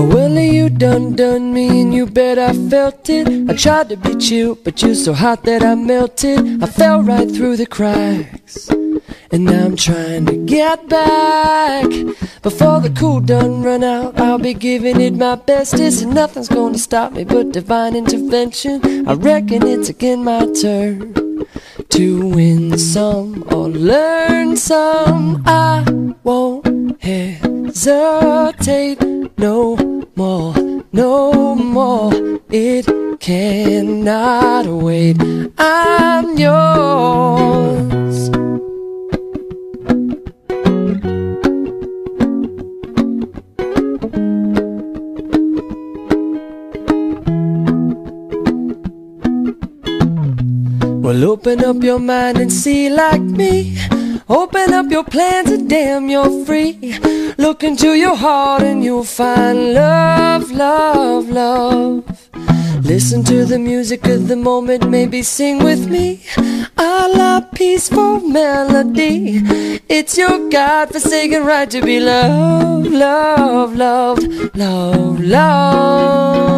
Oh, undone me and you bet I felt it. I tried to be chill but you're so hot that I melted. I fell right through the cracks and now I'm trying to get back. Before the cool done run out I'll be giving it my bestest And nothing's gonna stop me but divine intervention. I reckon it's again my turn To win some or learn some. I won't hesitate no more, no more. It cannot wait. I'm yours. Well, open up your mind and see like me. Open up your plans and damn, you're free. Look into your heart and you'll find love, love, love. Listen to the music of the moment, maybe sing with me. A la peaceful melody. It's your God forsaken right to be loved, loved, loved, loved, loved.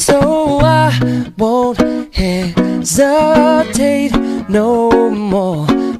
So I won't hesitate no more,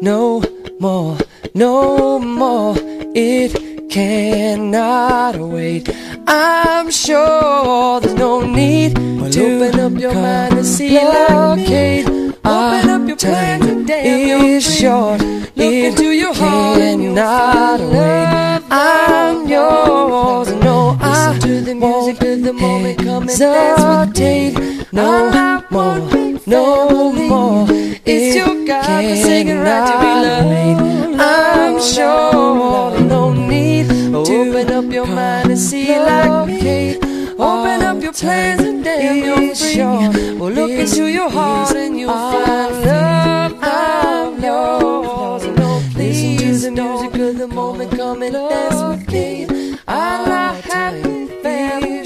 no more, no more. It cannot wait. I'm sure there's no need Well, to open up your mind and see like me. Open up your and damn, is short. Look it into your heart and cannot find wait. I'm yours. No, I Listen to the music of the moment. Come and dance with me. no more, no more. It's It your God-forsaken right to be loved, I'm sure no need to Open up your mind and see like me. Open up your plans and damn, you're free. Well, look into your heart and you'll find love. I'm yours. No, to the music of the moment. Come and dance with me. I like happy family.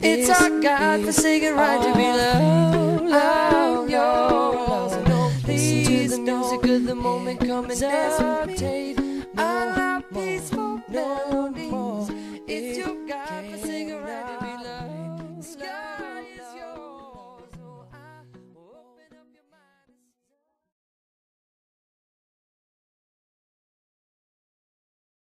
It's our God-forsaken right to be loved. The moment. Come and dance with.